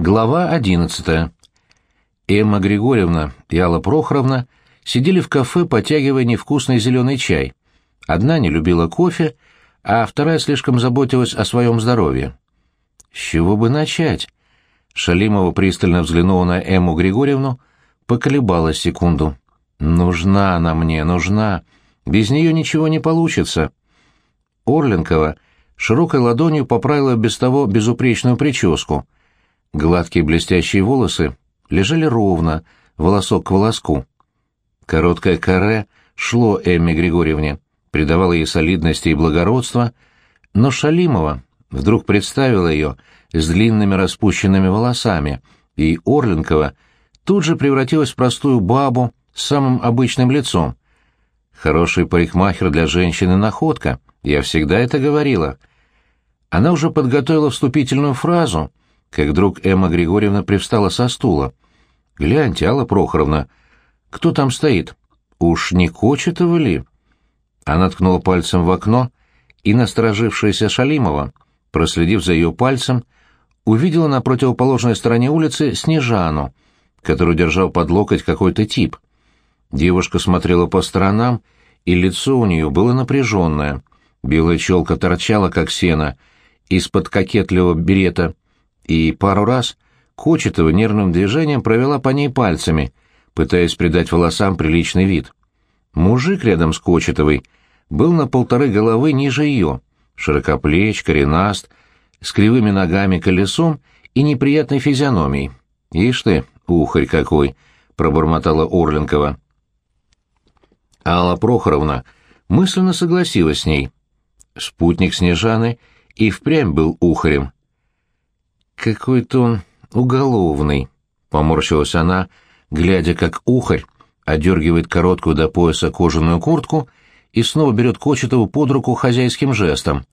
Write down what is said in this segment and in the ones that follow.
Глава одиннадцатая. Эмма Григорьевна и Алла Прохоровна сидели в кафе, потягивая невкусный зеленый чай. Одна не любила кофе, а вторая слишком заботилась о своем здоровье. С чего бы начать? Шалимова пристально взглянула на Эмму Григорьевну, поколебалась секунду. «Нужна она мне, нужна. Без нее ничего не получится». Орленкова широкой ладонью поправила без того безупречную прическу — Гладкие блестящие волосы лежали ровно, волосок к волоску. Короткое каре шло Эмме Григорьевне, придавало ей солидности и благородства, но Шалимова вдруг представила ее с длинными распущенными волосами, и Орленкова тут же превратилась в простую бабу с самым обычным лицом. Хороший парикмахер для женщины — находка, я всегда это говорила. Она уже подготовила вступительную фразу, как вдруг Эмма Григорьевна привстала со стула. «Гляньте, Алла Прохоровна, кто там стоит? Уж не Кочетова ли?» Она ткнула пальцем в окно, и насторожившаяся Шалимова, проследив за ее пальцем, увидела на противоположной стороне улицы Снежану, которую держал под локоть какой-то тип. Девушка смотрела по сторонам, и лицо у нее было напряженное. Белая челка торчала, как сено, из-под кокетливого берета — и пару раз Кочетова нервным движением провела по ней пальцами, пытаясь придать волосам приличный вид. Мужик рядом с Кочетовой был на полторы головы ниже ее, широкоплеч, коренаст, с кривыми ногами колесом и неприятной физиономией. «Ишь ты, ухарь какой!» — пробормотала Орленкова. Алла Прохоровна мысленно согласилась с ней. Спутник Снежаны и впрямь был ухарем. «Какой-то он уголовный», — поморщилась она, глядя, как ухарь одергивает короткую до пояса кожаную куртку и снова берет Кочетову под руку хозяйским жестом.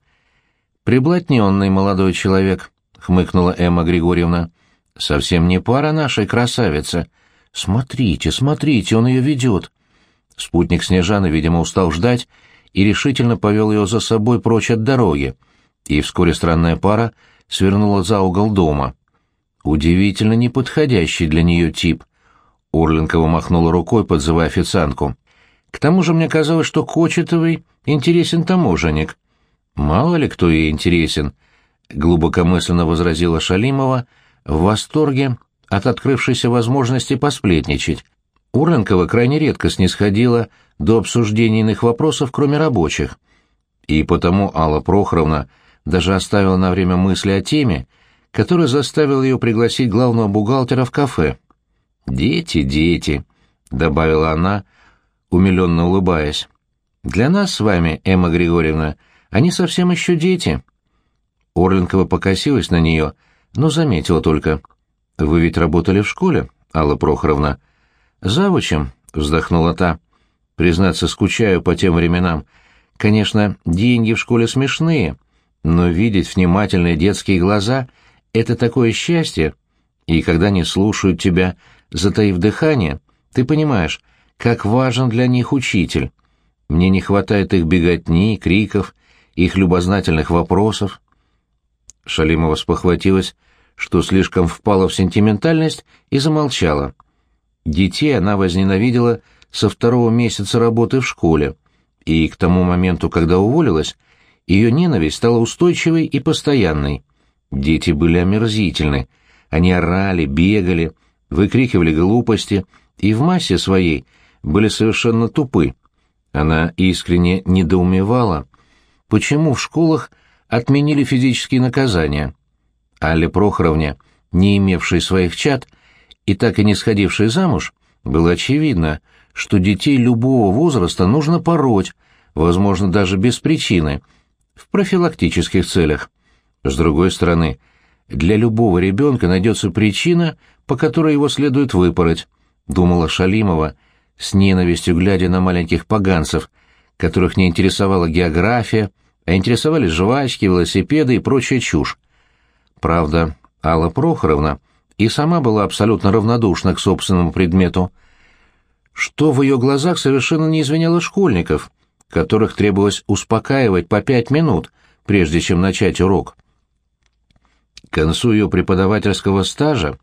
«Приблотненный молодой человек», — хмыкнула Эмма Григорьевна. «Совсем не пара нашей красавицы. Смотрите, смотрите, он ее ведет». Спутник Снежаны, видимо, устал ждать и решительно повел ее за собой прочь от дороги, и вскоре странная пара свернула за угол дома. Удивительно неподходящий для нее тип. Орленкова махнула рукой, подзывая официантку. К тому же мне казалось, что Кочетовый интересен таможенник. Мало ли кто ей интересен, глубокомысленно возразила Шалимова в восторге от открывшейся возможности посплетничать. Урленкова крайне редко снисходила до обсуждения иных вопросов, кроме рабочих. И потому Алла Прохоровна даже оставила на время мысли о теме, которая заставила ее пригласить главного бухгалтера в кафе. «Дети, дети», — добавила она, умиленно улыбаясь. «Для нас с вами, Эмма Григорьевна, они совсем еще дети». Орленкова покосилась на нее, но заметила только. «Вы ведь работали в школе, Алла Прохоровна?» «Завучем», — вздохнула та. «Признаться, скучаю по тем временам. Конечно, деньги в школе смешные, но видеть внимательные детские глаза — это такое счастье, и когда они слушают тебя, затаив дыхание, ты понимаешь, как важен для них учитель. Мне не хватает их беготни, криков, их любознательных вопросов. Шалимова спохватилась, что слишком впала в сентиментальность и замолчала. Детей она возненавидела со второго месяца работы в школе, и к тому моменту, когда уволилась, ее ненависть стала устойчивой и постоянной. Дети были омерзительны. Они орали, бегали, выкрикивали глупости и в массе своей были совершенно тупы. Она искренне недоумевала, почему в школах отменили физические наказания. Алле Прохоровне, не имевшей своих чад и так и не сходившей замуж, было очевидно, что детей любого возраста нужно пороть, возможно, даже без причины — в профилактических целях. С другой стороны, для любого ребенка найдется причина, по которой его следует выпороть, думала Шалимова, с ненавистью глядя на маленьких поганцев, которых не интересовала география, а интересовали жвачки, велосипеды и прочая чушь. Правда, Алла Прохоровна и сама была абсолютно равнодушна к собственному предмету, что в ее глазах совершенно не извиняло школьников, которых требовалось успокаивать по пять минут, прежде чем начать урок. концу ее преподавательского стажа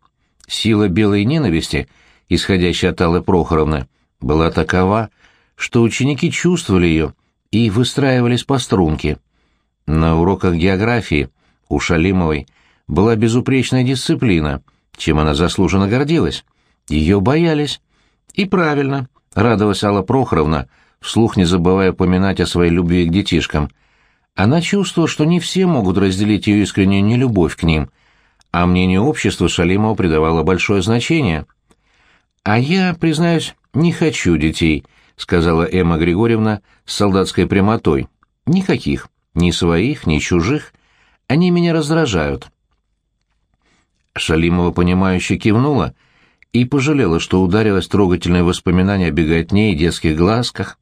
сила белой ненависти, исходящая от Аллы Прохоровны, была такова, что ученики чувствовали ее и выстраивались по струнке. На уроках географии у Шалимовой была безупречная дисциплина, чем она заслуженно гордилась. Ее боялись. И правильно, радовалась Алла Прохоровна, вслух не забывая упоминать о своей любви к детишкам. Она чувствовала, что не все могут разделить ее искреннюю нелюбовь к ним, а мнению общества Шалимова придавало большое значение. «А я, признаюсь, не хочу детей», — сказала Эмма Григорьевна с солдатской прямотой. «Никаких, ни своих, ни чужих. Они меня раздражают». Шалимова, понимающе кивнула и пожалела, что ударилось трогательное воспоминание о беготне и детских глазках.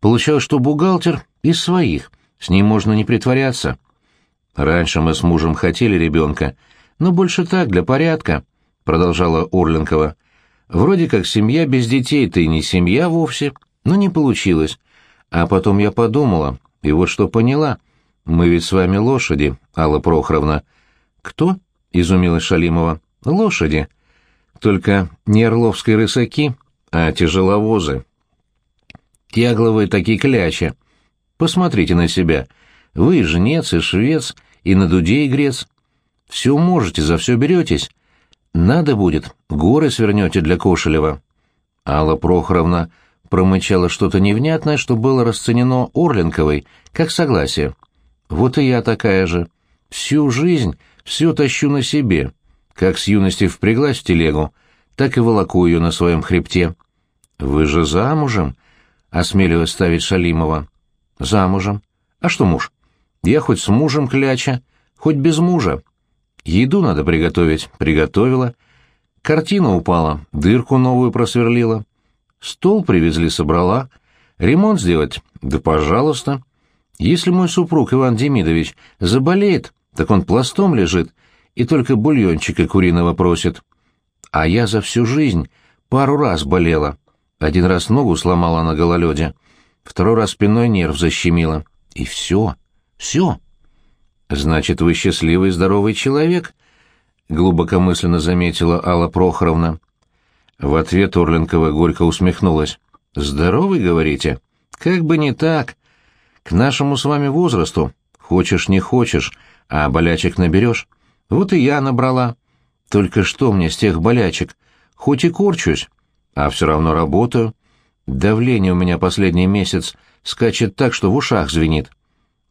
Получалось, что бухгалтер из своих, с ним можно не притворяться. «Раньше мы с мужем хотели ребенка, но больше так, для порядка», — продолжала Орленкова. «Вроде как семья без детей-то и не семья вовсе, но не получилось. А потом я подумала, и вот что поняла. Мы ведь с вами лошади, Алла Прохоровна». «Кто?» — изумилась Шалимова. «Лошади. Только не орловские рысаки, а тяжеловозы. Тягловые такие кляча. Посмотрите на себя. Вы и жнец, и швец, и на дуде игрец. Все можете, за все беретесь. Надо будет, горы свернете для Кошелева». Алла Прохоровна промычала что-то невнятное, что было расценено Орленковой, как согласие. «Вот и я такая же. Всю жизнь все тащу на себе. Как с юности впряглась в телегу, так и волоку ее на своем хребте. «Вы же замужем?» — осмелилась ставить Шалимова. «Замужем. А что муж? Я хоть с мужем кляча, хоть без мужа. Еду надо приготовить. Приготовила. Картина упала, дырку новую просверлила. Стол привезли, собрала. Ремонт сделать? Да пожалуйста. Если мой супруг Иван Демидович заболеет, так он пластом лежит и только бульончика куриного просит. А я за всю жизнь пару раз болела. Один раз ногу сломала на гололеде, второй раз спиной нерв защемила. И все, все. Значит, вы счастливый здоровый человек, глубокомысленно заметила Алла Прохоровна. В ответ Орленкова горько усмехнулась. «Здоровый, говорите? Как бы не так. К нашему с вами возрасту, хочешь не хочешь, а болячек наберешь. Вот и я набрала. Только что мне с тех болячек? Хоть и корчусь, а все равно работаю. Давление у меня последний месяц скачет так, что в ушах звенит.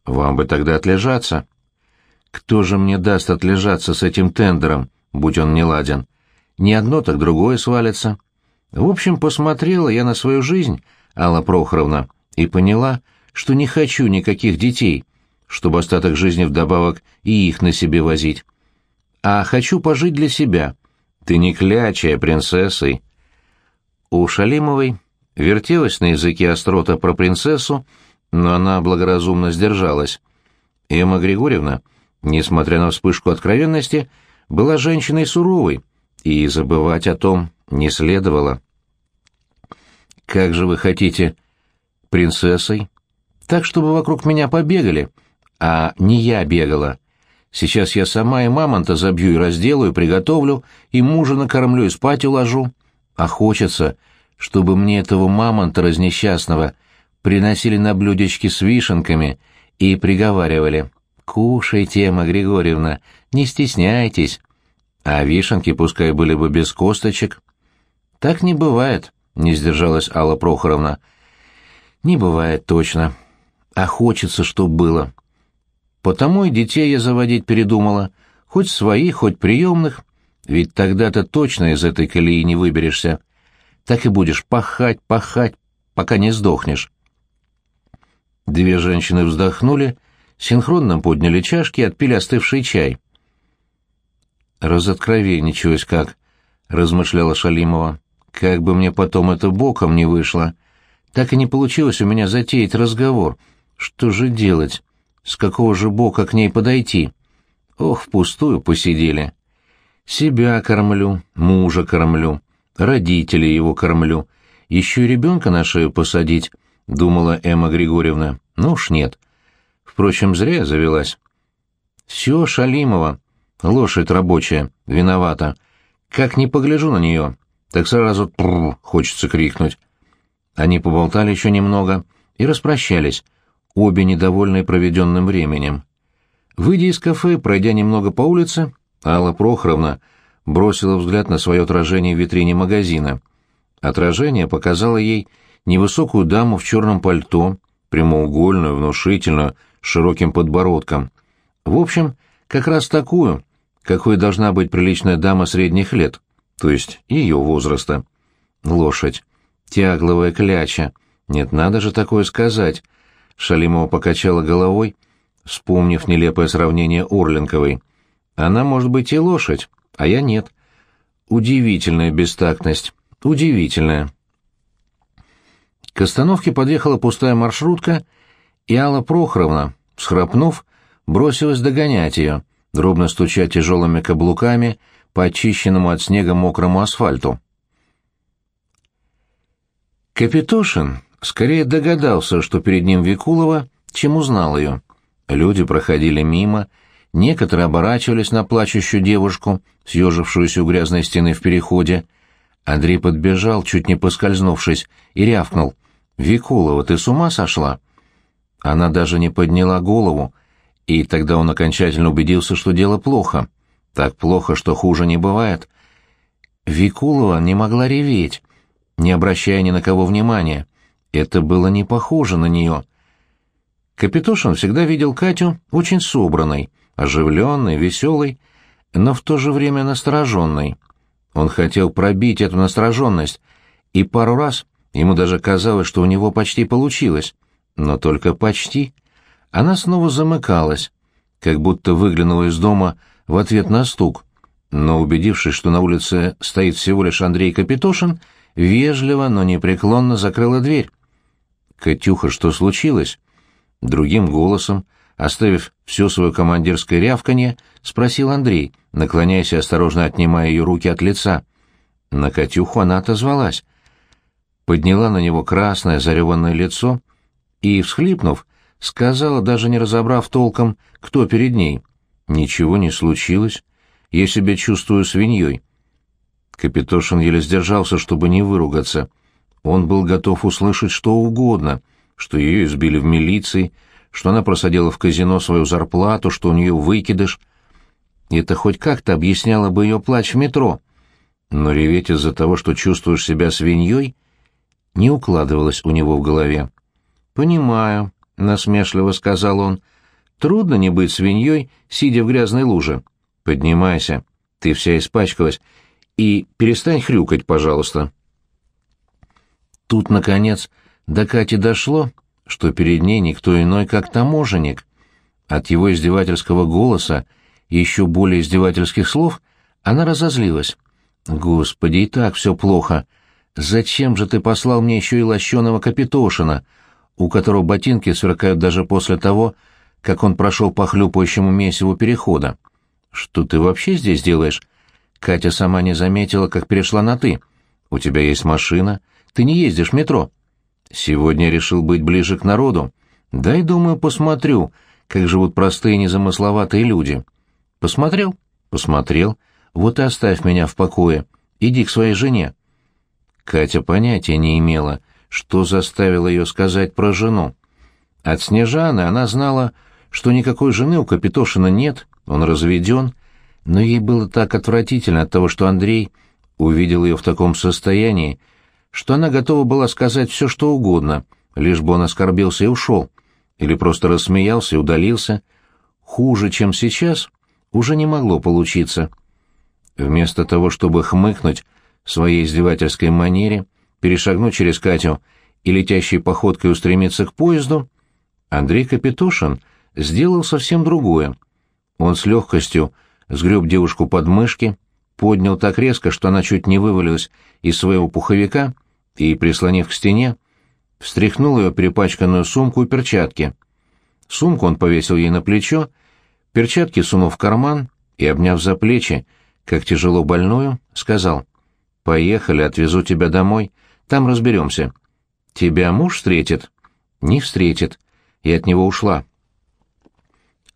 Вам бы тогда отлежаться. Кто же мне даст отлежаться с этим тендером, будь он не ладен? Ни одно, так другое свалится. В общем, посмотрела я на свою жизнь, Алла Прохоровна, и поняла, что не хочу никаких детей, чтобы остаток жизни вдобавок и их на себе возить. А хочу пожить для себя. Ты не клячая принцессой. У Шалимовой вертелась на языке острота про принцессу, но она благоразумно сдержалась. Эмма Григорьевна, несмотря на вспышку откровенности, была женщиной суровой, и забывать о том не следовало. «Как же вы хотите принцессой?» «Так, чтобы вокруг меня побегали», а не я бегала. Сейчас я сама и мамонта забью и разделаю, приготовлю, и мужа накормлю, и спать уложу. А хочется, чтобы мне этого мамонта разнесчастного приносили на блюдечке с вишенками и приговаривали. «Кушайте, Эмма Григорьевна, не стесняйтесь». А вишенки пускай были бы без косточек. «Так не бывает», — не сдержалась Алла Прохоровна. «Не бывает точно. А хочется, чтоб было. Потому и детей я заводить передумала, хоть своих, хоть приемных, ведь тогда-то точно из этой колеи не выберешься. Так и будешь пахать, пахать, пока не сдохнешь. Две женщины вздохнули, синхронно подняли чашки и отпили остывший чай. «Разоткровенничалась как», — размышляла Шалимова. «Как бы мне потом это боком не вышло. Так и не получилось у меня затеять разговор. Что же делать?» С какого же бока к ней подойти? Ох, впустую посидели. Себя кормлю, мужа кормлю, родителей его кормлю. Еще и ребенка на шею посадить, думала Эмма Григорьевна. Ну уж нет. Впрочем, зря я завелась. Все, Шалимова, Лошадь рабочая, виновата. Как не погляжу на нее, так сразу «трррр» хочется крикнуть. Они поболтали еще немного и распрощались, обе недовольные проведенным временем. Выйдя из кафе, пройдя немного по улице, Алла Прохоровна бросила взгляд на свое отражение в витрине магазина. Отражение показало ей невысокую даму в черном пальто, прямоугольную, внушительную, с широким подбородком. В общем, как раз такую, какой должна быть приличная дама средних лет, то есть ее возраста. Лошадь. Тягловая кляча. Нет, надо же такое сказать. Шалимова покачала головой, вспомнив нелепое сравнение Орленковой. Она может быть и лошадь, а я нет. Удивительная бестактность. Удивительная. К остановке подъехала пустая маршрутка, и Алла Прохоровна, схрапнув, бросилась догонять ее, дробно стуча тяжелыми каблуками по очищенному от снега мокрому асфальту. Капитошин скорее догадался, что перед ним Викулова, чем узнал ее. Люди проходили мимо, некоторые оборачивались на плачущую девушку, съежившуюся у грязной стены в переходе. Андрей подбежал, чуть не поскользнувшись, и рявкнул. «Викулова, ты с ума сошла?» Она даже не подняла голову, и тогда он окончательно убедился, что дело плохо. Так плохо, что хуже не бывает. Викулова не могла реветь, не обращая ни на кого внимания. Это было не похоже на нее. Капитошин всегда видел Катю очень собранной, оживленной, веселой, но в то же время настороженной. Он хотел пробить эту настороженность, и пару раз ему даже казалось, что у него почти получилось, но только почти. Она снова замыкалась, как будто выглянула из дома в ответ на стук, но, убедившись, что на улице стоит всего лишь Андрей Капитошин, вежливо, но непреклонно закрыла дверь. «Катюха, что случилось?» Другим голосом, оставив все свое командирское рявканье, спросил Андрей, наклоняясь и осторожно отнимая ее руки от лица. На Катюху она отозвалась. Подняла на него красное зареванное лицо и, всхлипнув, сказала, даже не разобрав толком, кто перед ней. «Ничего не случилось. Я себя чувствую свиньей». Капитошин еле сдержался, чтобы не выругаться. Он был готов услышать что угодно, что ее избили в милиции, что она просадила в казино свою зарплату, что у нее выкидыш. Это хоть как-то объясняло бы ее плач в метро. Но реветь из-за того, что чувствуешь себя свиньей, не укладывалось у него в голове. «Понимаю», — насмешливо сказал он. «Трудно не быть свиньей, сидя в грязной луже. Поднимайся, ты вся испачкалась, и перестань хрюкать, пожалуйста». Тут, наконец, до Кати дошло, что перед ней никто иной, как таможенник. От его издевательского голоса и еще более издевательских слов она разозлилась. «Господи, и так все плохо. Зачем же ты послал мне еще и лощеного Капитошина?» у которого ботинки сверкают даже после того, как он прошел по хлюпающему месиву перехода. «Что ты вообще здесь делаешь?» Катя сама не заметила, как перешла на «ты». «У тебя есть машина, ты не ездишь в метро». «Сегодня решил быть ближе к народу. Дай, думаю, посмотрю, как живут простые незамысловатые люди». «Посмотрел?» «Посмотрел. Вот и оставь меня в покое. Иди к своей жене». Катя понятия не имела, что заставило ее сказать про жену. От Снежаны она знала, что никакой жены у Капитошина нет, он разведен, но ей было так отвратительно от того, что Андрей увидел ее в таком состоянии, что она готова была сказать все, что угодно, лишь бы он оскорбился и ушел, или просто рассмеялся и удалился. Хуже, чем сейчас, уже не могло получиться. Вместо того, чтобы хмыкнуть в своей издевательской манере, перешагнуть через Катю и летящей походкой устремиться к поезду, Андрей Капитошин сделал совсем другое. Он с легкостью сгреб девушку под мышки, поднял так резко, что она чуть не вывалилась из своего пуховика и, прислонив к стене, встряхнул ее перепачканную сумку и перчатки. Сумку он повесил ей на плечо, перчатки сунув в карман и, обняв за плечи, как тяжело больную, сказал, «Поехали, отвезу тебя домой, там разберемся. Тебя муж встретит? Не встретит. И от него ушла.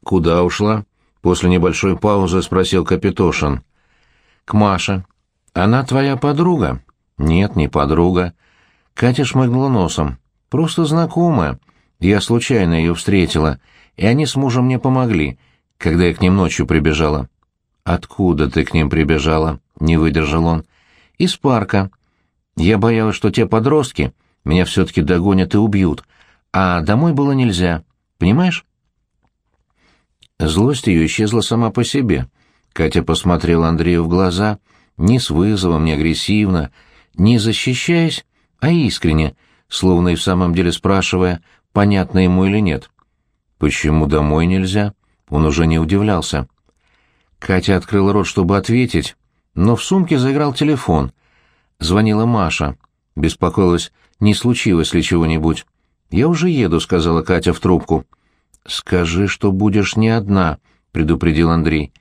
Куда ушла? После небольшой паузы спросил Капитошин. «К Маше. Она твоя подруга?» «Нет, не подруга». Катя шмыгнула носом. «Просто знакомая. Я случайно ее встретила, и они с мужем мне помогли, когда я к ним ночью прибежала». «Откуда ты к ним прибежала?» — не выдержал он. «Из парка. Я боялась, что те подростки меня все-таки догонят и убьют, а домой было нельзя. Понимаешь?» Злость ее исчезла сама по себе. Катя посмотрела Андрею в глаза, не с вызовом, не агрессивно, не защищаясь, а искренне, словно и в самом деле спрашивая, понятно ему или нет. «Почему домой нельзя?» Он уже не удивлялся. Катя открыла рот, чтобы ответить, но в сумке заиграл телефон. Звонила Маша. Беспокоилась, не случилось ли чего-нибудь. «Я уже еду», — сказала Катя в трубку. «Скажи, что будешь не одна», — предупредил Андрей.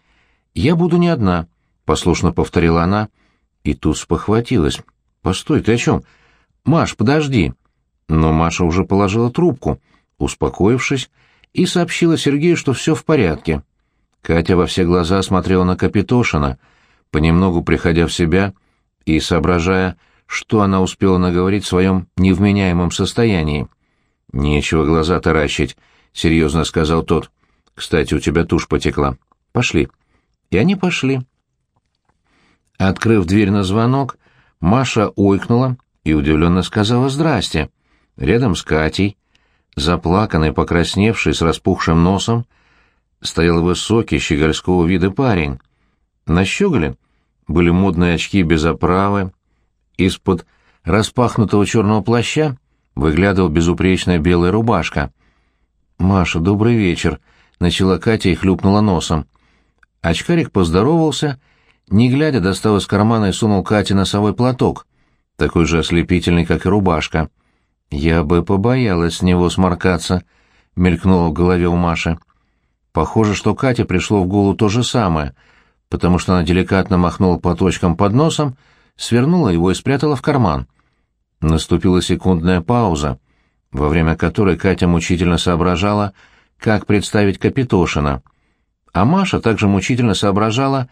«Я буду не одна», — послушно повторила она, и тут спохватилась. «Постой, ты о чем?» «Маш, подожди». Но Маша уже положила трубку, успокоившись, и сообщила Сергею, что все в порядке. Катя во все глаза смотрела на Капитошина, понемногу приходя в себя и соображая, что она успела наговорить в своем невменяемом состоянии. «Нечего глаза таращить», — серьезно сказал тот. «Кстати, у тебя тушь потекла. Пошли». И они пошли. Открыв дверь на звонок, Маша ойкнула и удивленно сказала «Здрасте». Рядом с Катей, заплаканный, покрасневший, с распухшим носом, стоял высокий, щегольского вида парень. На щеголе были модные очки без оправы. Из-под распахнутого черного плаща выглядывала безупречная белая рубашка — «Маша, добрый вечер», — начала Катя и хлюпнула носом. Очкарик поздоровался, не глядя достал из кармана и сунул Кате носовой платок, такой же ослепительный, как и рубашка. «Я бы побоялась с него сморкаться», — мелькнуло в голове у Маши. Похоже, что Кате пришло в голову то же самое, потому что она деликатно махнула платочком под носом, свернула его и спрятала в карман. Наступила секундная пауза — во время которой Катя мучительно соображала, как представить Капитошина. А Маша также мучительно соображала,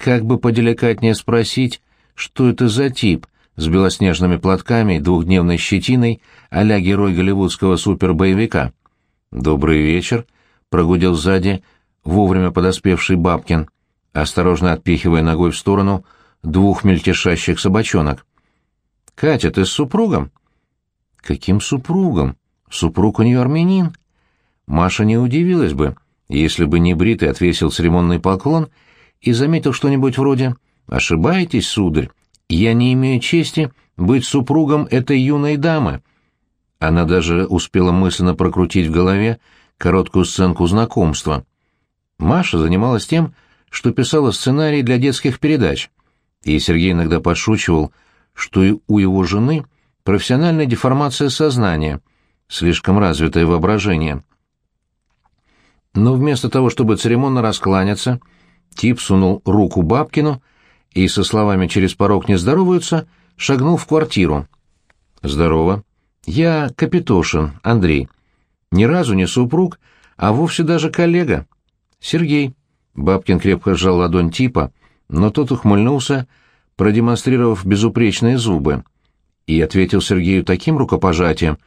как бы поделикатнее спросить, что это за тип с белоснежными платками и двухдневной щетиной а-ля герой голливудского супербоевика. «Добрый вечер», — прогудел сзади вовремя подоспевший Бабкин, осторожно отпихивая ногой в сторону двух мельтешащих собачонок. «Катя, ты с супругом?» Каким супругом? Супруг у нее армянин. Маша не удивилась бы, если бы не бритый отвесил церемонный поклон и заметил что-нибудь вроде «Ошибаетесь, сударь, я не имею чести быть супругом этой юной дамы». Она даже успела мысленно прокрутить в голове короткую сценку знакомства. Маша занималась тем, что писала сценарий для детских передач, и Сергей иногда подшучивал, что и у его жены – профессиональная деформация сознания, слишком развитое воображение. Но вместо того, чтобы церемонно раскланяться, тип сунул руку Бабкину и со словами «через порог не здороваются» шагнул в квартиру. «Здорово. Я Капитошин, Андрей. Ни разу не супруг, а вовсе даже коллега. Сергей». Бабкин крепко сжал ладонь типа, но тот ухмыльнулся, продемонстрировав безупречные зубы и ответил Сергею таким рукопожатием,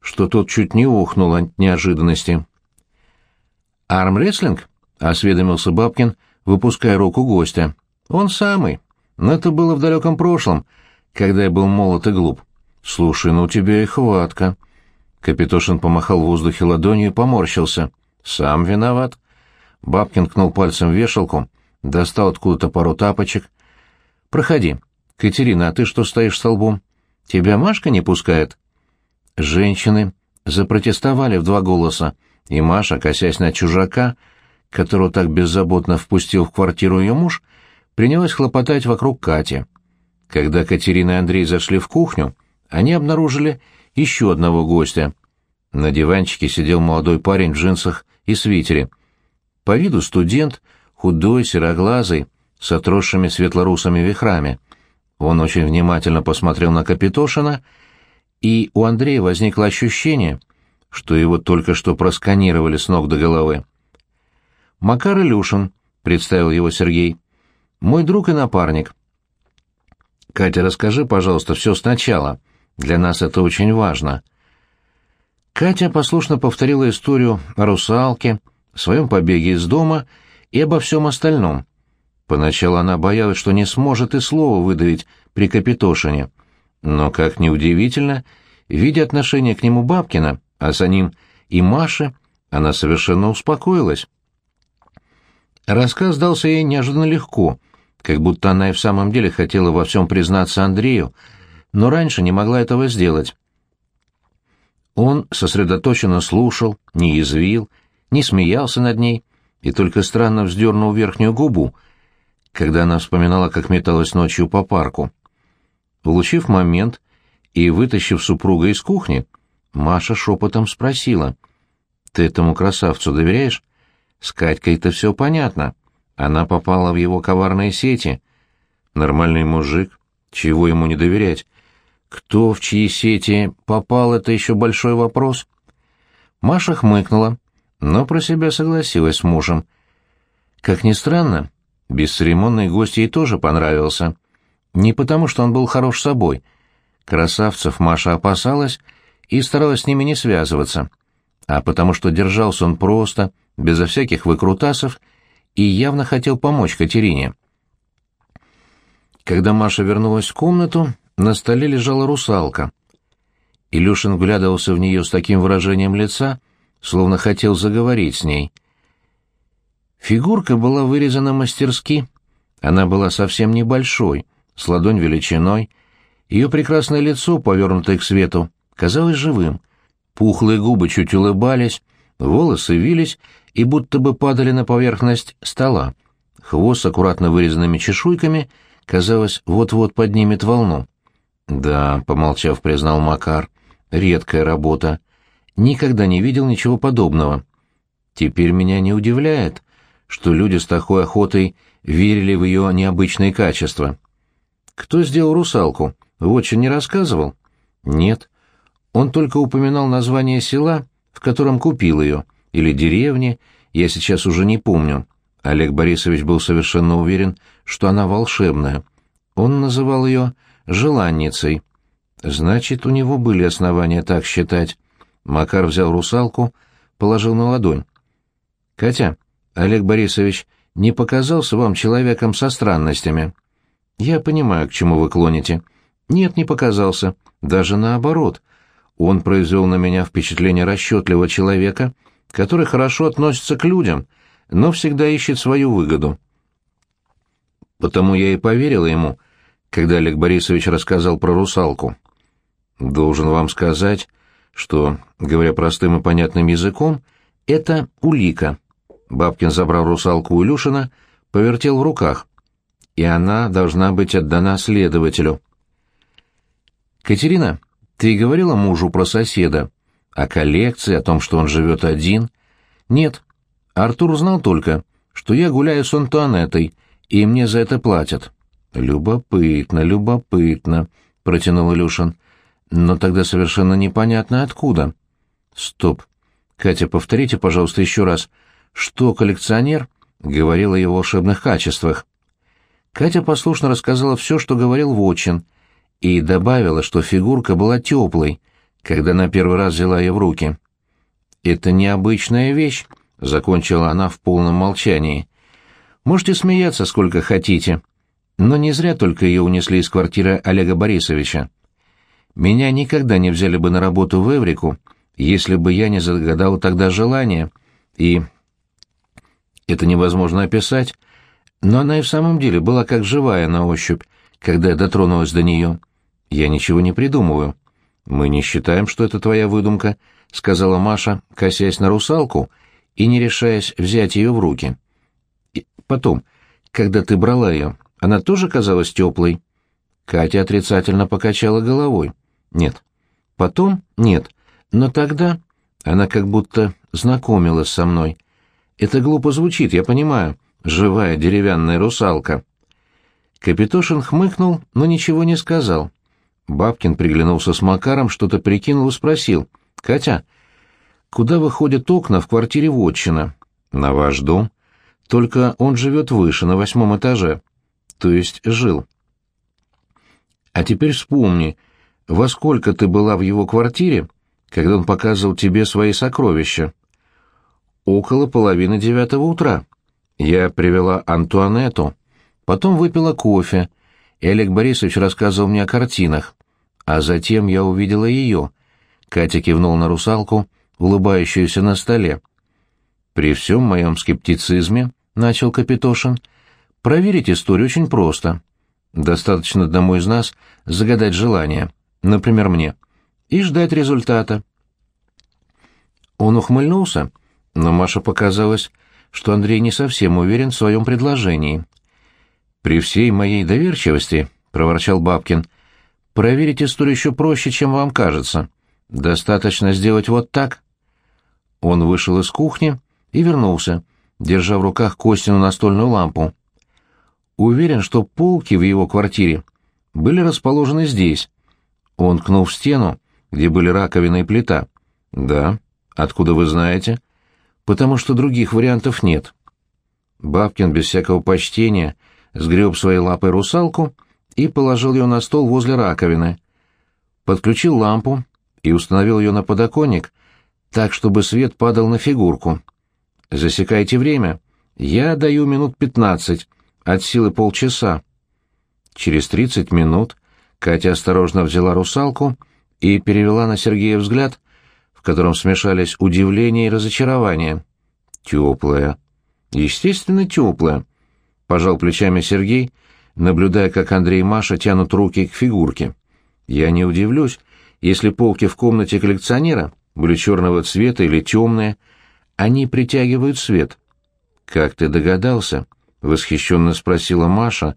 что тот чуть не ухнул от неожиданности. «Армрестлинг?» — осведомился Бабкин, выпуская руку гостя. «Он самый. Но это было в далеком прошлом, когда я был молод и глуп. Слушай, ну у тебя и хватка». Капитошин помахал в воздухе ладонью и поморщился. «Сам виноват». Бабкин кнул пальцем в вешалку, достал откуда-то пару тапочек. «Проходи. Катерина, а ты что стоишь столбом?» Тебя Машка не пускает?» Женщины запротестовали в два голоса, и Маша, косясь на чужака, которого так беззаботно впустил в квартиру ее муж, принялась хлопотать вокруг Кати. Когда Катерина и Андрей зашли в кухню, они обнаружили еще одного гостя. На диванчике сидел молодой парень в джинсах и свитере. По виду студент, худой, сероглазый, с отросшими светлорусыми вихрами — он очень внимательно посмотрел на Капитошина, и у Андрея возникло ощущение, что его только что просканировали с ног до головы. «Макар Илюшин», — представил его Сергей. «Мой друг и напарник». «Катя, расскажи, пожалуйста, все сначала. Для нас это очень важно». Катя послушно повторила историю о русалке, своем побеге из дома и обо всем остальном. Поначалу она боялась, что не сможет и слова выдавить при Капитошине. Но, как ни удивительно, видя отношение к нему Бабкина, а за ним и Маши, она совершенно успокоилась. Рассказ дался ей неожиданно легко, как будто она и в самом деле хотела во всем признаться Андрею, но раньше не могла этого сделать. Он сосредоточенно слушал, не язвил, не смеялся над ней и только странно вздернул верхнюю губу, когда она вспоминала, как металась ночью по парку. Получив момент и вытащив супруга из кухни, Маша шепотом спросила, «Ты этому красавцу доверяешь?» С Катькой-то все понятно. Она попала в его коварные сети. Нормальный мужик, чего ему не доверять? Кто в чьи сети попал, это еще большой вопрос. Маша хмыкнула, но про себя согласилась с мужем. Как ни странно, бесцеремонный гость ей тоже понравился. Не потому, что он был хорош собой. Красавцев Маша опасалась и старалась с ними не связываться, а потому что держался он просто, безо всяких выкрутасов, и явно хотел помочь Катерине. Когда Маша вернулась в комнату, на столе лежала русалка. Илюшин вглядывался в нее с таким выражением лица, словно хотел заговорить с ней. Фигурка была вырезана мастерски. Она была совсем небольшой, с ладонь величиной. Ее прекрасное лицо, повернутое к свету, казалось живым. Пухлые губы чуть улыбались, волосы вились и будто бы падали на поверхность стола. Хвост с аккуратно вырезанными чешуйками, казалось, вот-вот поднимет волну. «Да», — помолчав, признал Макар, — «редкая работа. Никогда не видел ничего подобного. Теперь меня не удивляет, что люди с такой охотой верили в ее необычные качества. Кто сделал русалку? Очень не рассказывал?» «Нет. Он только упоминал название села, в котором купил ее, или деревни, я сейчас уже не помню. Олег Борисович был совершенно уверен, что она волшебная. Он называл ее желанницей. Значит, у него были основания так считать. Макар взял русалку, положил на ладонь. «Катя, Олег Борисович не показался вам человеком со странностями?» «Я понимаю, к чему вы клоните». «Нет, не показался. Даже наоборот. Он произвел на меня впечатление расчетливого человека, который хорошо относится к людям, но всегда ищет свою выгоду. Потому я и поверила ему, когда Олег Борисович рассказал про русалку. Должен вам сказать, что, говоря простым и понятным языком, это улика. Бабкин забрал русалку у Илюшина, повертел в руках, и она должна быть отдана следователю. «Катерина, ты говорила мужу про соседа? О коллекции, о том, что он живет один? Нет. Артур знал только, что я гуляю с Антуанеттой, и мне за это платят. Любопытно, любопытно, протянул Илюшин. Но тогда совершенно непонятно откуда. Стоп. Катя, повторите, пожалуйста, еще раз. Что коллекционер говорил о его волшебных качествах? Катя послушно рассказала все, что говорил Вочин, и добавила, что фигурка была теплой, когда на первый раз взяла ее в руки. «Это необычная вещь», — закончила она в полном молчании. «Можете смеяться сколько хотите, но не зря только ее унесли из квартиры Олега Борисовича. Меня никогда не взяли бы на работу в Эврику, если бы я не загадал тогда желание, и... Это невозможно описать, но она и в самом деле была как живая на ощупь, когда я дотронулась до нее». «Я ничего не придумываю». «Мы не считаем, что это твоя выдумка», — сказала Маша, косясь на русалку и не решаясь взять ее в руки. И потом, когда ты брала ее, она тоже казалась теплой?» Катя отрицательно покачала головой. «Нет». «Потом? Нет. Но тогда...» Она как будто знакомилась со мной. «Это глупо звучит, я понимаю. Живая деревянная русалка». Капитошин хмыкнул, но ничего не сказал. Бабкин приглянулся с Макаром, что-то прикинул и спросил. «Катя, куда выходят окна в квартире Вотчина?» «На ваш дом». Только он живет выше, на восьмом этаже. То есть жил. А теперь вспомни, во сколько ты была в его квартире, когда он показывал тебе свои сокровища? Около половины девятого утра. Я привела Антуанетту, потом выпила кофе, и Олег Борисович рассказывал мне о картинах. А затем я увидела ее. Катя кивнул на русалку, улыбающуюся на столе. При всем моем скептицизме, — начал Капитошин, — проверить историю очень просто. Достаточно одному из нас загадать желание, например, мне, и ждать результата. Он ухмыльнулся, но Маше показалось, что Андрей не совсем уверен в своем предложении. «При всей моей доверчивости», — проворчал Бабкин, — «проверить историю еще проще, чем вам кажется. Достаточно сделать вот так». Он вышел из кухни и вернулся, держа в руках Костину настольную лампу. Уверен, что полки в его квартире были расположены здесь. Он ткнул в стену, где были раковина и плита. «Да. Откуда вы знаете?» «Потому что других вариантов нет». Бабкин без всякого почтения сгреб своей лапой русалку и положил ее на стол возле раковины. Подключил лампу и установил ее на подоконник, так, чтобы свет падал на фигурку. «Засекайте время. Я даю минут пятнадцать, от силы полчаса». Через тридцать минут Катя осторожно взяла русалку и перевела на Сергея взгляд, в котором смешались удивление и разочарование. «Теплая. Естественно, теплая», — пожал плечами Сергей, наблюдая, как Андрей и Маша тянут руки к фигурке. «Я не удивлюсь, если полки в комнате коллекционера были черного цвета или темные, они притягивают свет». «Как ты догадался?» — восхищенно спросила Маша,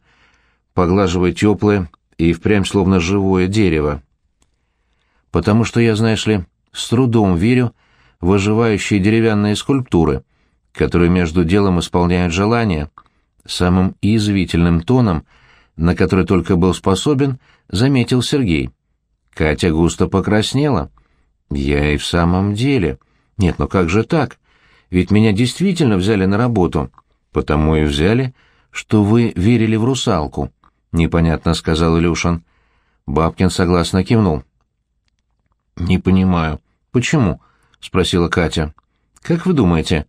поглаживая теплое и впрямь словно живое дерево. «Потому что я, знаешь ли, с трудом верю в оживающие деревянные скульптуры, которые между делом исполняют желания», самым язвительным тоном, на который только был способен, заметил Сергей. Катя густо покраснела. «Я и в самом деле. Нет, ну как же так? Ведь меня действительно взяли на работу. Потому и взяли, что вы верили в русалку», — непонятно сказал Илюшин. Бабкин согласно кивнул. «Не понимаю. Почему?» — спросила Катя. «Как вы думаете,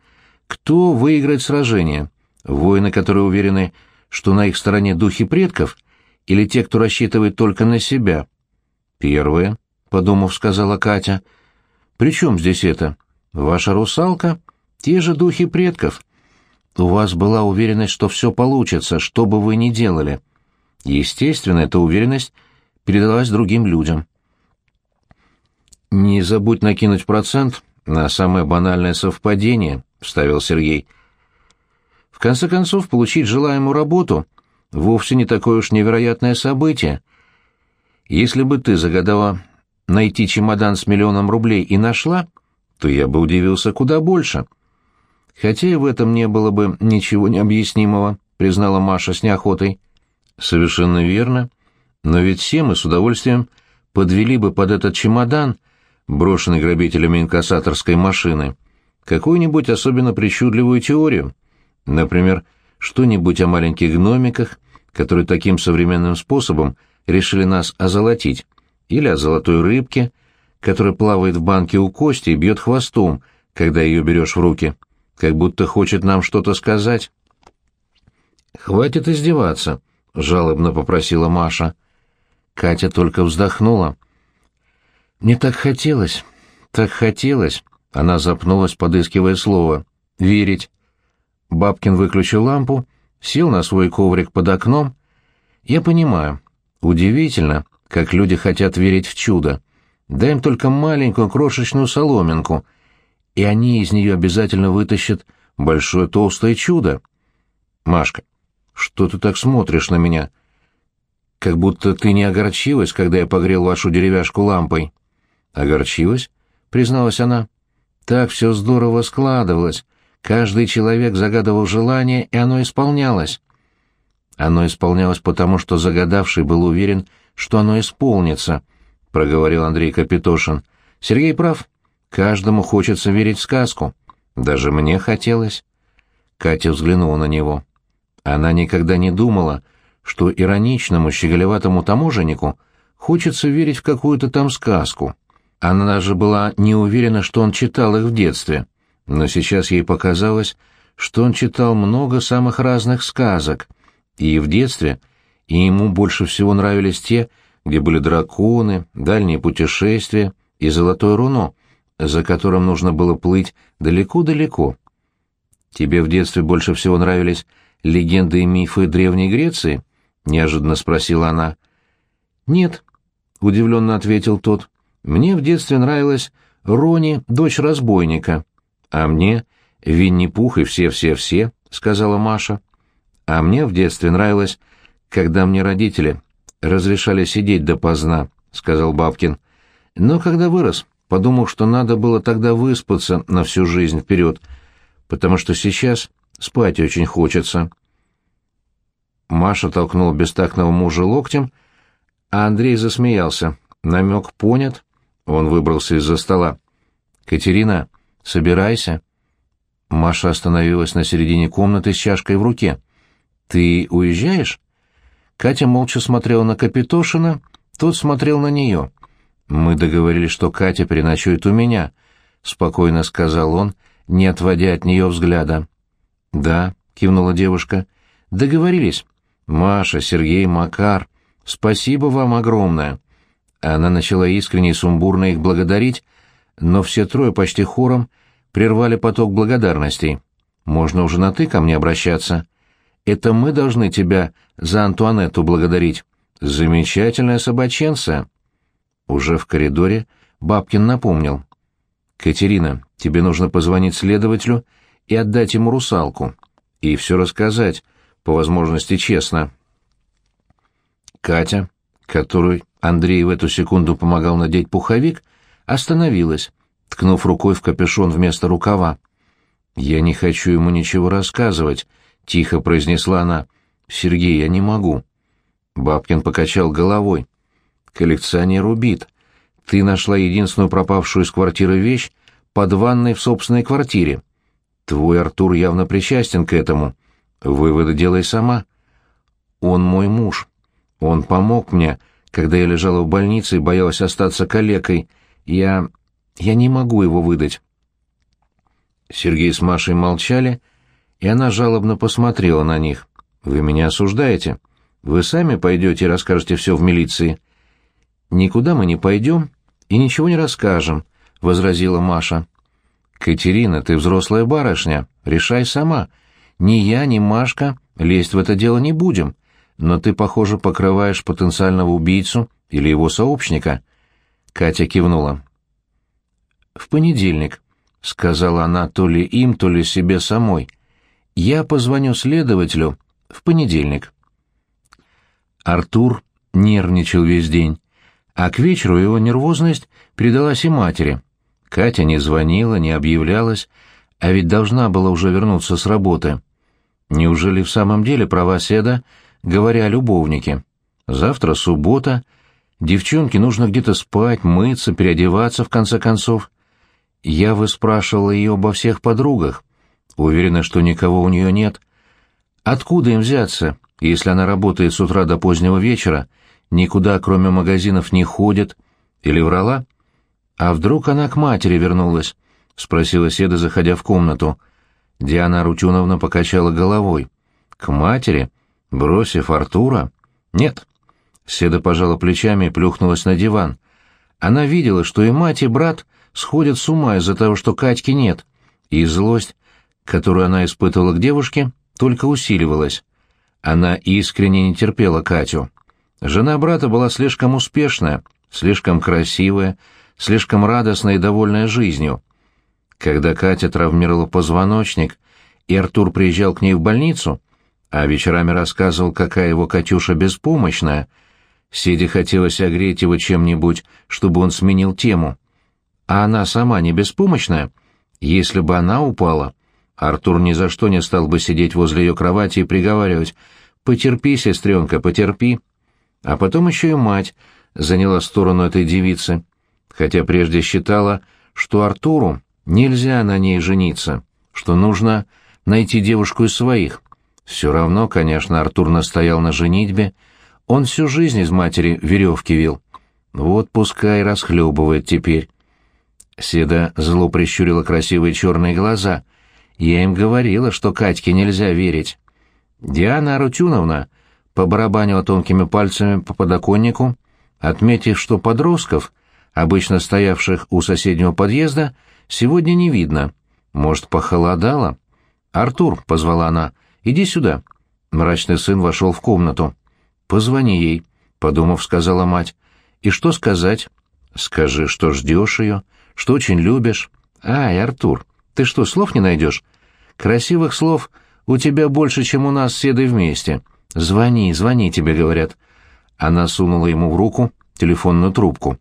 кто выиграет сражение? Воины, которые уверены, что на их стороне духи предков, или те, кто рассчитывает только на себя?» «Первые», — подумав, сказала Катя. «При чем здесь это? Ваша русалка? Те же духи предков. У вас была уверенность, что все получится, что бы вы ни делали. Естественно, эта уверенность передалась другим людям. «Не забудь накинуть процент на самое банальное совпадение», — вставил Сергей. «В конце концов, получить желаемую работу вовсе не такое уж невероятное событие. Если бы ты загадала найти чемодан с миллионом рублей и нашла, то я бы удивился куда больше. Хотя и в этом не было бы ничего необъяснимого, признала Маша с неохотой. Совершенно верно. Но ведь все мы с удовольствием подвели бы под этот чемодан, брошенный грабителями инкассаторской машины, какую-нибудь особенно причудливую теорию. Например, что-нибудь о маленьких гномиках, которые таким современным способом решили нас озолотить, или о золотой рыбке, которая плавает в банке у Кости и бьет хвостом, когда ее берешь в руки, как будто хочет нам что-то сказать. «Хватит издеваться», — жалобно попросила Маша. Катя только вздохнула. «Мне так хотелось, так хотелось», — она запнулась, подыскивая слово. «Верить». Бабкин выключил лампу, сел на свой коврик под окном. «Я понимаю. Удивительно, как люди хотят верить в чудо. Дай им только маленькую крошечную соломинку, и они из нее обязательно вытащат большое толстое чудо. Машка, что ты так смотришь на меня? Как будто ты не огорчилась, когда я погрел вашу деревяшку лампой. Огорчилась? Призналась она. Так все здорово складывалось. Каждый человек загадывал желание, и оно исполнялось. Оно исполнялось потому, что загадавший был уверен, что оно исполнится, — проговорил Андрей Капитошин. Сергей прав. Каждому хочется верить в сказку. Даже мне хотелось. Катя взглянула на него. Она никогда не думала, что ироничному, щеголеватому таможеннику хочется верить в какую-то там сказку. Она даже была не уверена, что он читал их в детстве, но сейчас ей показалось, что он читал много самых разных сказок, и в детстве, и ему больше всего нравились те, где были драконы, дальние путешествия и золотое руно, за которым нужно было плыть далеко-далеко. Тебе в детстве больше всего нравились легенды и мифы Древней Греции? неожиданно спросила она. Нет, удивленно ответил тот. Мне в детстве нравилась Рони, дочь разбойника, а мне Винни-Пух и все-все-все, сказала Маша. А мне в детстве нравилось, когда мне родители разрешали сидеть допоздна, сказал Бабкин. Но когда вырос, подумал, что надо было тогда выспаться на всю жизнь вперед, потому что сейчас спать очень хочется. Маша толкнула бестактного мужа локтем, а Андрей засмеялся. Намек понят, он выбрался из-за стола. «Катерина, собирайся». Маша остановилась на середине комнаты с чашкой в руке. «Ты уезжаешь?» Катя молча смотрела на Капитошина, тот смотрел на нее. «Мы договорились, что Катя переночует у меня», — спокойно сказал он, не отводя от нее взгляда. «Да», — кивнула девушка, — «договорились. Маша, Сергей, Макар, спасибо вам огромное». Она начала искренне и сумбурно их благодарить, но все трое почти хором прервали поток благодарностей. «Можно уже на «ты» ко мне обращаться. Это мы должны тебя за Антуанетту благодарить. Замечательная собаченция». Уже в коридоре Бабкин напомнил. «Катерина, тебе нужно позвонить следователю и отдать ему русалку. И все рассказать, по возможности честно». Катя, которой Андрей в эту секунду помогал надеть пуховик, остановилась, ткнув рукой в капюшон вместо рукава. «Я не хочу ему ничего рассказывать», — тихо произнесла она. «Сергей, я не могу». Бабкин покачал головой. «Коллекционер убит. Ты нашла единственную пропавшую из квартиры вещь под ванной в собственной квартире. Твой Артур явно причастен к этому. Выводы делай сама. Он мой муж. Он помог мне, когда я лежала в больнице и боялась остаться калекой. Я... я не могу его выдать. Сергей с Машей молчали, и она жалобно посмотрела на них. «Вы меня осуждаете? Вы сами пойдете и расскажете все в милиции?» «Никуда мы не пойдем и ничего не расскажем», — возразила Маша. «Катерина, ты взрослая барышня, решай сама. Ни я, ни Машка лезть в это дело не будем но ты, похоже, покрываешь потенциального убийцу или его сообщника. Катя кивнула. В понедельник, сказала она то ли им, то ли себе самой. Я позвоню следователю в понедельник. Артур нервничал весь день, а к вечеру его нервозность передалась и матери. Катя не звонила, не объявлялась, а ведь должна была уже вернуться с работы. Неужели в самом деле права Седа говоря о любовнике. Завтра суббота, девчонке нужно где-то спать, мыться, переодеваться, в конце концов. Я выспрашивала ее обо всех подругах, уверена, что никого у нее нет. Откуда им взяться, если она работает с утра до позднего вечера, никуда, кроме магазинов, не ходит? Или врала? А вдруг она к матери вернулась? — спросила Седа, заходя в комнату. Диана Рутюновна покачала головой. «К матери? Бросив Артура? Нет. Седа пожала плечами и плюхнулась на диван. Она видела, что и мать, и брат сходят с ума из-за того, что Катьки нет, и злость, которую она испытывала к девушке, только усиливалась. Она искренне не терпела Катю. Жена брата была слишком успешная, слишком красивая, слишком радостная и довольная жизнью. Когда Катя травмировала позвоночник, и Артур приезжал к ней в больницу, а вечерами рассказывал, какая его Катюша беспомощная. Сиде хотелось огреть его чем-нибудь, чтобы он сменил тему. А она сама не беспомощная? Если бы она упала, Артур ни за что не стал бы сидеть возле ее кровати и приговаривать «Потерпи, сестренка, потерпи». А потом еще и мать заняла сторону этой девицы, хотя прежде считала, что Артуру нельзя на ней жениться, что нужно найти девушку из своих. Все равно, конечно, Артур настоял на женитьбе. Он всю жизнь из матери веревки вил. Вот пускай расхлебывает теперь. Седа зло прищурила красивые черные глаза. Я им говорила, что Катьке нельзя верить. Диана Арутюновна побарабанила тонкими пальцами по подоконнику, отметив, что подростков, обычно стоявших у соседнего подъезда, сегодня не видно. Может, похолодало? «Артур», — позвала она, — «иди сюда». Мрачный сын вошел в комнату. «Позвони ей», — подумав, сказала мать. «И что сказать?» «Скажи, что ждешь ее, что очень любишь». «Ай, Артур, ты что, слов не найдешь?» «Красивых слов у тебя больше, чем у нас с вместе. Звони, звони, тебе говорят». Она сунула ему в руку телефонную трубку.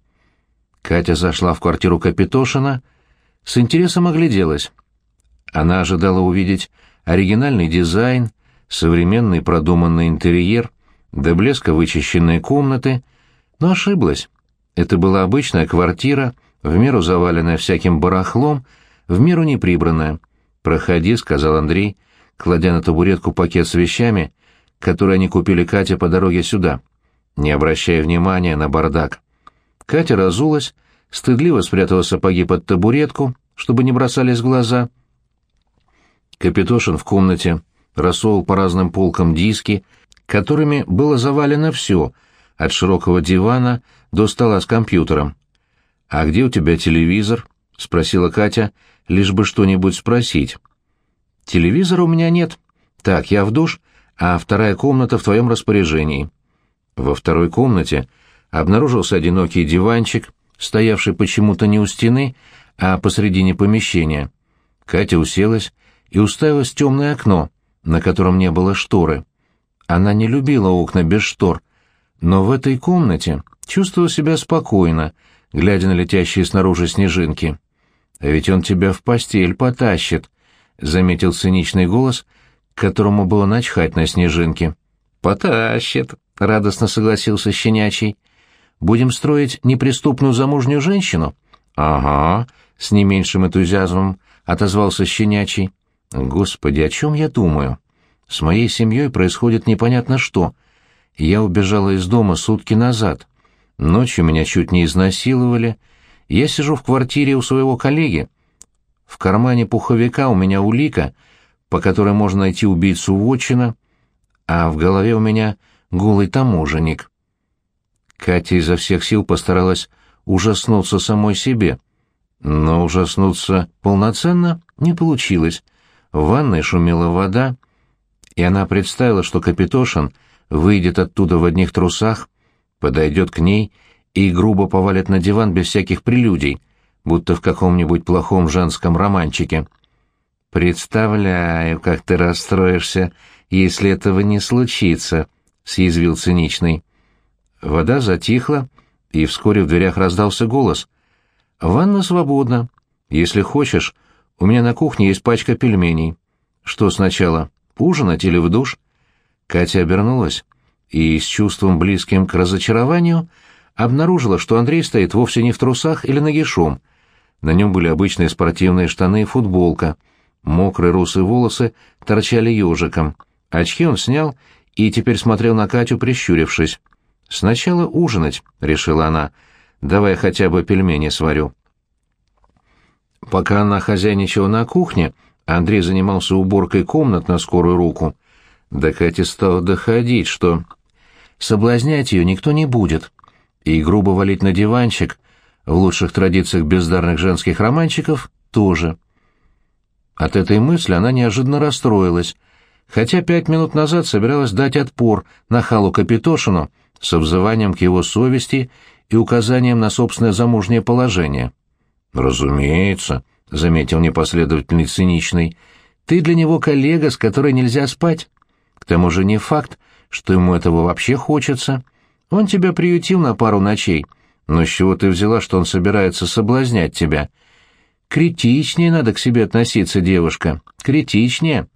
Катя зашла в квартиру Капитошина, с интересом огляделась. Она ожидала увидеть оригинальный дизайн, современный продуманный интерьер, до блеска вычищенные комнаты, но ошиблась. Это была обычная квартира, в меру заваленная всяким барахлом, в меру неприбранная. «Проходи», — сказал Андрей, кладя на табуретку пакет с вещами, которые они купили Кате по дороге сюда, не обращая внимания на бардак. Катя разулась, стыдливо спрятала сапоги под табуретку, чтобы не бросались в глаза. Капитошин в комнате рассовал по разным полкам диски, которыми было завалено все, от широкого дивана до стола с компьютером. «А где у тебя телевизор?» — спросила Катя, лишь бы что-нибудь спросить. «Телевизора у меня нет. Так, я в душ, а вторая комната в твоем распоряжении». Во второй комнате обнаружился одинокий диванчик, стоявший почему-то не у стены, а посредине помещения. Катя уселась и уставилась в темное окно, на котором не было шторы. Она не любила окна без штор, но в этой комнате чувствовала себя спокойно, глядя на летящие снаружи снежинки. «А ведь он тебя в постель потащит», — заметил циничный голос, которому было начхать на снежинки. «Потащит», — радостно согласился щенячий. «Будем строить неприступную замужнюю женщину?» «Ага», — с не меньшим энтузиазмом отозвался щенячий. «Господи, о чем я думаю? С моей семьей происходит непонятно что. Я убежала из дома сутки назад. Ночью меня чуть не изнасиловали. Я сижу в квартире у своего коллеги. В кармане пуховика у меня улика, по которой можно найти убийцу Вотчина, а в голове у меня голый таможенник». Катя изо всех сил постаралась ужаснуться самой себе. Но ужаснуться полноценно не получилось. В ванной шумела вода, и она представила, что Капитошин выйдет оттуда в одних трусах, подойдет к ней и грубо повалит на диван без всяких прелюдий, будто в каком-нибудь плохом женском романчике. «Представляю, как ты расстроишься, если этого не случится», — съязвил циничный. Вода затихла, и вскоре в дверях раздался голос. «Ванна свободна. Если хочешь, у меня на кухне есть пачка пельменей. Что сначала, ужинать или в душ?» Катя обернулась и с чувством близким к разочарованию обнаружила, что Андрей стоит вовсе не в трусах или нагишом. На нем были обычные спортивные штаны и футболка. Мокрые русые волосы торчали ежиком. Очки он снял и теперь смотрел на Катю, прищурившись. «Сначала ужинать», — решила она. «Давай хотя бы пельмени сварю». Пока она хозяйничала на кухне, Андрей занимался уборкой комнат на скорую руку. До Кати стало доходить, что соблазнять ее никто не будет, и грубо валить на диванчик, в лучших традициях бездарных женских романчиков, тоже. От этой мысли она неожиданно расстроилась, хотя пять минут назад собиралась дать отпор нахалу Капитошину, с обзыванием к его совести и указанием на собственное замужнее положение. «Разумеется», — заметил непоследовательный циничный, — «ты для него коллега, с которой нельзя спать. К тому же не факт, что ему этого вообще хочется. Он тебя приютил на пару ночей, но с чего ты взяла, что он собирается соблазнять тебя? Критичнее надо к себе относиться, девушка, критичнее».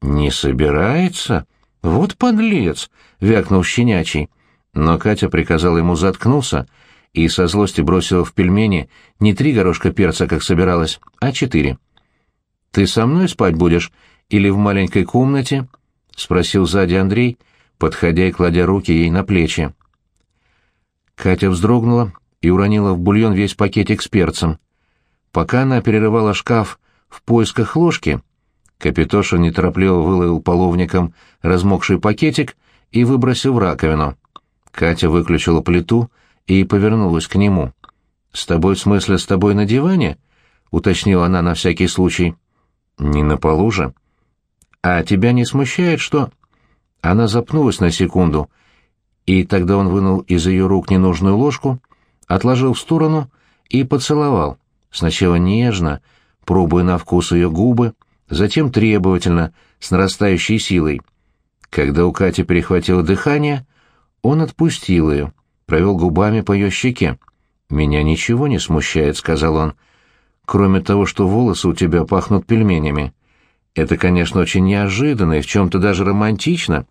«Не собирается? Вот подлец!» — вякнул щенячий. Но Катя приказала ему заткнуться и со злости бросила в пельмени не три горошка перца, как собиралась, а четыре. «Ты со мной спать будешь или в маленькой комнате?» — спросил сзади Андрей, подходя и кладя руки ей на плечи. Катя вздрогнула и уронила в бульон весь пакетик с перцем. Пока она перерывала шкаф в поисках ложки, Капитоша неторопливо выловил половником размокший пакетик и выбросил в раковину. Катя выключила плиту и повернулась к нему. «С тобой, в смысле, с тобой на диване?» — уточнила она на всякий случай. «Не на полу же». «А тебя не смущает, что...» Она запнулась на секунду, и тогда он вынул из ее рук ненужную ложку, отложил в сторону и поцеловал, сначала нежно, пробуя на вкус ее губы, затем требовательно, с нарастающей силой. Когда у Кати перехватило дыхание, он отпустил ее, провел губами по ее щеке. «Меня ничего не смущает», — сказал он, — «кроме того, что волосы у тебя пахнут пельменями. Это, конечно, очень неожиданно и в чем-то даже романтично».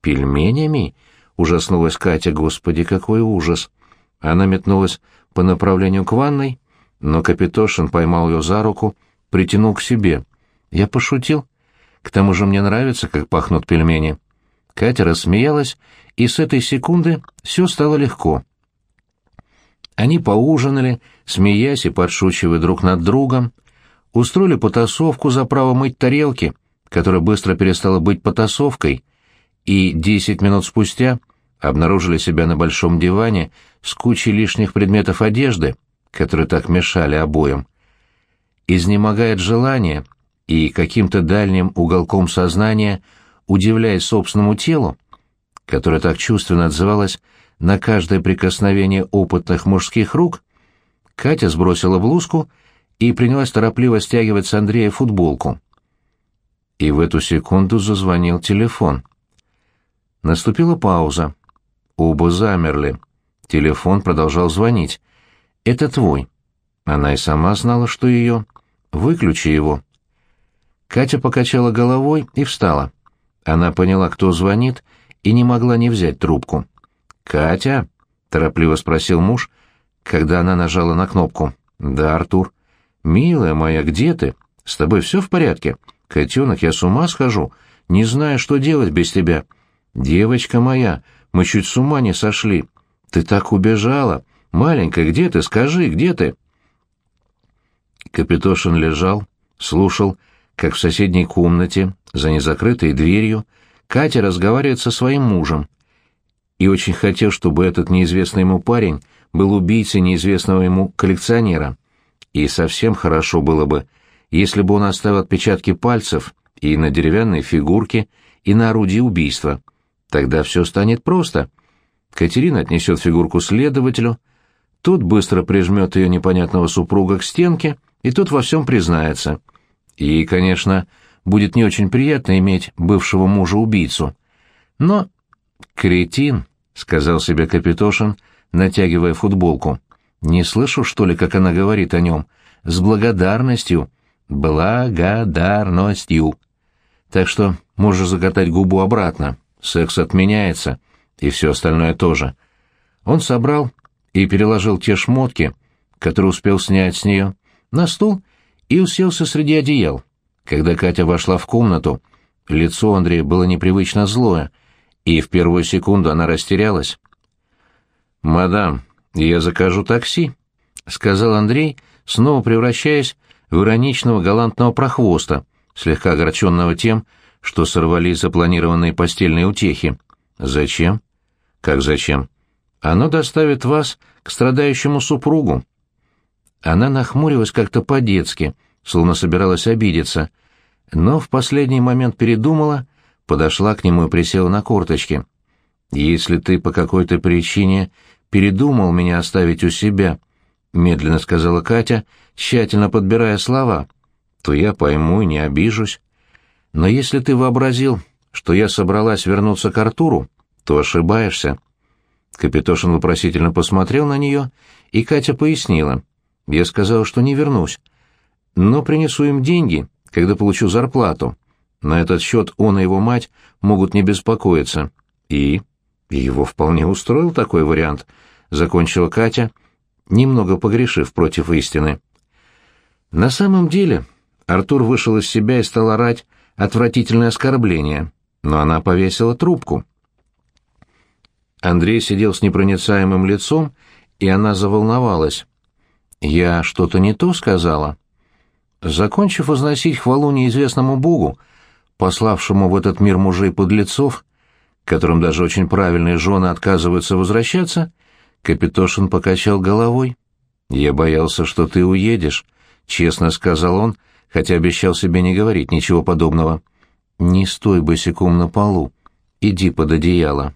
«Пельменями?» — ужаснулась Катя. «Господи, какой ужас!» Она метнулась по направлению к ванной, но Капитошин поймал ее за руку, притянул к себе. «Я пошутил. К тому же мне нравится, как пахнут пельмени». Катя рассмеялась, и с этой секунды все стало легко. Они поужинали, смеясь и подшучивая друг над другом, устроили потасовку за право мыть тарелки, которая быстро перестала быть потасовкой, и десять минут спустя обнаружили себя на большом диване с кучей лишних предметов одежды, которые так мешали обоим. Изнемогает желание и каким-то дальним уголком сознания, удивляясь собственному телу, которое так чувственно отзывалось на каждое прикосновение опытных мужских рук, Катя сбросила блузку и принялась торопливо стягивать с Андрея футболку. И в эту секунду зазвонил телефон. Наступила пауза. Оба замерли. Телефон продолжал звонить. «Это твой». Она и сама знала, что ее. «Выключи его». Катя покачала головой и встала. Она поняла, кто звонит, и не могла не взять трубку. «Катя?» — торопливо спросил муж, когда она нажала на кнопку. «Да, Артур». «Милая моя, где ты? С тобой все в порядке? Котенок, я с ума схожу, не знаю, что делать без тебя. Девочка моя, мы чуть с ума не сошли. Ты так убежала. Маленькая, где ты? Скажи, где ты?» Капитошин лежал, слушал, как в соседней комнате, за незакрытой дверью, Катя разговаривает со своим мужем. И очень хотел, чтобы этот неизвестный ему парень был убийцей неизвестного ему коллекционера. И совсем хорошо было бы, если бы он оставил отпечатки пальцев и на деревянной фигурке, и на орудии убийства. Тогда все станет просто. Катерина отнесет фигурку следователю, тот быстро прижмет ее непонятного супруга к стенке, и тот во всем признается. И, конечно, будет не очень приятно иметь бывшего мужа-убийцу. Но... «Кретин», — сказал себе Капитошин, натягивая футболку. «Не слышу, что ли, как она говорит о нем? С благодарностью. Благодарностью. Так что можешь закатать губу обратно. Секс отменяется. И все остальное тоже». Он собрал и переложил те шмотки, которые успел снять с нее, на стул и уселся среди одеял. Когда Катя вошла в комнату, лицо Андрея было непривычно злое, и в первую секунду она растерялась. «Мадам, я закажу такси», — сказал Андрей, снова превращаясь в ироничного галантного прохвоста, слегка огорченного тем, что сорвались запланированные постельные утехи. «Зачем?» «Как зачем?» «Оно доставит вас к страдающему супругу». Она нахмурилась как-то по-детски — словно собиралась обидеться, но в последний момент передумала, подошла к нему и присела на корточки. «Если ты по какой-то причине передумал меня оставить у себя», — медленно сказала Катя, тщательно подбирая слова, — «то я пойму и не обижусь. Но если ты вообразил, что я собралась вернуться к Артуру, то ошибаешься». Капитошин вопросительно посмотрел на нее, и Катя пояснила. «Я сказал, что не вернусь, но принесу им деньги, когда получу зарплату. На этот счет он и его мать могут не беспокоиться. И? Его вполне устроил такой вариант, закончила Катя, немного погрешив против истины. На самом деле Артур вышел из себя и стал орать отвратительное оскорбление, но она повесила трубку. Андрей сидел с непроницаемым лицом, и она заволновалась. «Я что-то не то сказала?» Закончив возносить хвалу неизвестному богу, пославшему в этот мир мужей-подлецов, которым даже очень правильные жены отказываются возвращаться, Капитошин покачал головой. «Я боялся, что ты уедешь», — честно сказал он, хотя обещал себе не говорить ничего подобного. «Не стой босиком на полу. Иди под одеяло».